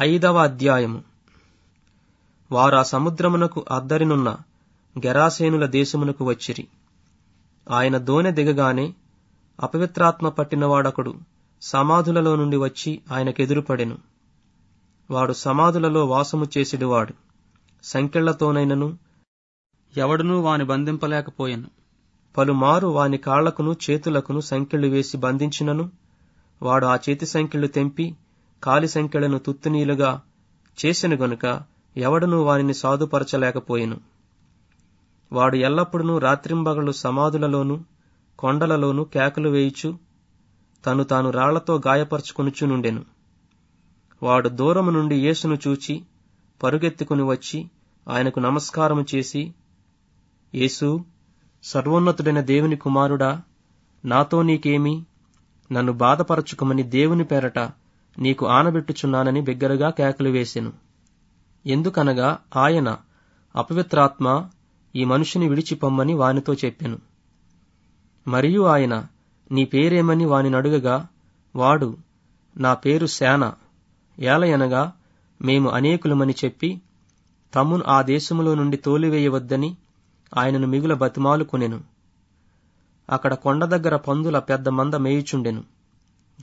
ఐదవ అధ్యాయము వారు ఆ సముద్రమునకు అద్దరినున్న గెరాసేనుల దేశమునకు వచ్చిరి. ఆయన దోనె దిగగానే అపవిత్రాత్మ పట్టినవాడొకడు సమాధులలో నుండి వచ్చి ఆయనకెదురుపడెను. వాడు సమాధులలో వాసము చేసిడివాడు సంకెళ్ళతోనైనను ఎవడునూ వాని బంధింపలేకపోయెను. పలుమారు వాని కాళ్ళకును చేతులకును సంకెళ్ళు వేసి బంధించినను. వాడు ఆ చేతి సంఖ్యలు తెంపి కాలి సంఖ్యలను తుత్తునీలుగా చేసెను గనుక ఎవడనూ వానిని సాధుపరచలేకపోయెను. వాడు ఎల్లప్పుడూ రాత్రింబగళ్ళు సమాధులలోనూ కొండలలోనూ కేకలు వేయుచు తను తాను రాళ్ళతో గాయపరచుకొనుచునుండెను. వాడు దూరము నుండి యేసును చూచి పరుగెత్తుకుని వచ్చి ఆయనకు నమస్కారము చేసి యేసు సర్వోన్నతుడైన దేవుని కుమారుడా నాతో నీకేమి నన్ను బాధపరచుకోమని దేవుని పేరట నీకు ఆనబెట్టుచున్నానని బిగ్గరగా కేకలు వేసెను. ఎందుకనగా ఆయన అపవిత్రాత్మ ఈ మనుషుని విడిచిపొమ్మని వానితో చెప్పెను. మరియు ఆయన నీ పేరేమని వానినడుగగా వాడు నా పేరు శాన ఏలయనగా మేము అనేకులమని చెప్పి తమ్మును ఆ దేశములో నుండి తోలివేయవద్దని ఆయనను మిగుల బతిమాలు కొనెను. అక్కడ కొండ దగ్గర పందుల పెద్ద మంద మేయుచుండెను.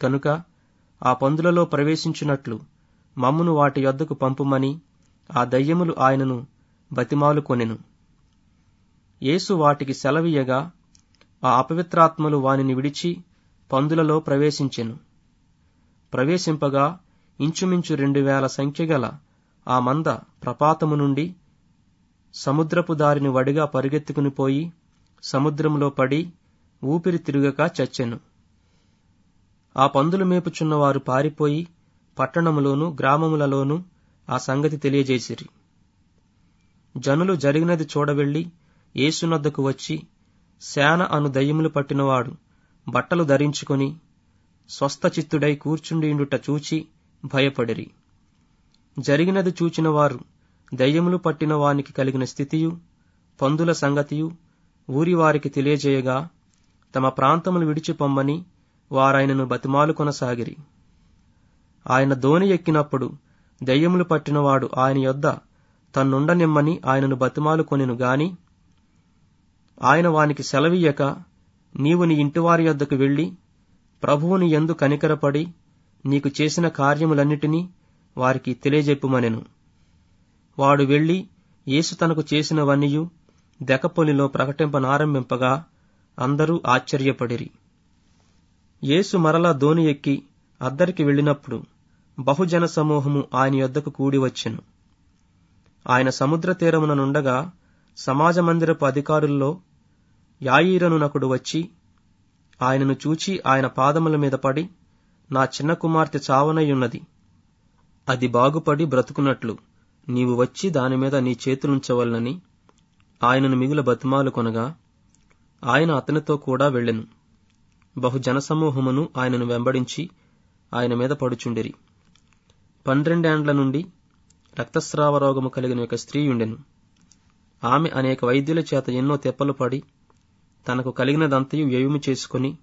గనుక ఆ పందులలో ప్రవేశించున్నట్లు మమ్మును వాటి యొద్దకు పంపుమని ఆ దయ్యములు ఆయనను బతిమాలుకొనెను. యేసు వాటికి సెలవీయగా ఆ అపవిత్రాత్మలు వానిని విడిచి పందులలో ప్రవేశించెను. ప్రవేశింపగా ఇంచుమించు రెండు వేల సంఖ్యగల ఆ మంద ప్రపాతము నుండి సముద్రపు దారిని వడిగా పరిగెత్తుకుని పోయి సముద్రంలో పడి ఊపిరి తిరుగక చచ్చెను. ఆ పందులు మేపుచున్నవారు పారిపోయి పట్టణములోను గ్రామములలోను ఆ సంగతి తెలియజేసిరి. జనులు జరిగినది చూడవెళ్ళి యేసునద్దకు వచ్చి శాన అను దయ్యములు పట్టినవాడు బట్టలు ధరించుకొని స్వస్థచిత్తుడై కూర్చుండియుండుట చూచి భయపడిరి. జరిగినది చూచిన వారు దయ్యములు పట్టిన వానికి కలిగిన స్థితియు పందుల సంగతియు ఊరివారికి తెలియజేయగా తమ ప్రాంతములు విడిచిపొమ్మని వారాయనను బతిమాలు కొనసాగిరి. ఆయన దోణి ఎక్కినప్పుడు దెయ్యములు పట్టినవాడు ఆయన యొద్ద తన్నుండనిమ్మని ఆయనను బతిమాలు కొనెను గాని ఆయన వానికి సెలవీయక నీవు నీ ఇంటివారి యొద్దకు వెళ్ళి ప్రభువుని ఎందు కనికరపడి నీకు చేసిన కార్యములన్నిటినీ వారికి తెలియజెప్పుమనెను. వాడు వెళ్ళి యేసు తనకు చేసినవన్నీయు దెకపొలిలో ప్రకటింపనారంభింపగా అందరూ ఆశ్చర్యపడిరి. యేసు మరలా దోని ఎక్కి అద్దరికి వెళ్ళినప్పుడు బహుజన సమూహము ఆయన యొద్దకు కూడి వచ్చెను. ఆయన సముద్ర తీరమున నుండగా సమాజ మందిరపు అధికారుల్లో యాయీరనునకుడు వచ్చి ఆయనను చూచి ఆయన పాదముల మీద పడి నా చిన్న కుమార్తె చావనయ్యున్నది అది బాగుపడి బ్రతుకున్నట్లు నీవు వచ్చి దానిమీద నీ చేతులుంచవలనని ఆయనను మిగుల బతిమాలు కొనగా ఆయన అతనితో కూడా వెళ్ళెను. బహు జనసమూహమును ఆయనను వెంబడించి ఆయన మీద పడుచుండిరి. పన్నెండేండ్ల నుండి రక్తస్రావ రోగము కలిగిన ఒక స్త్రీ ఉండెను ఆమె అనేక వైద్యుల చేత ఎన్నో తెప్పలు పడి తనకు కలిగినదంతయు వ్యయము చేసుకుని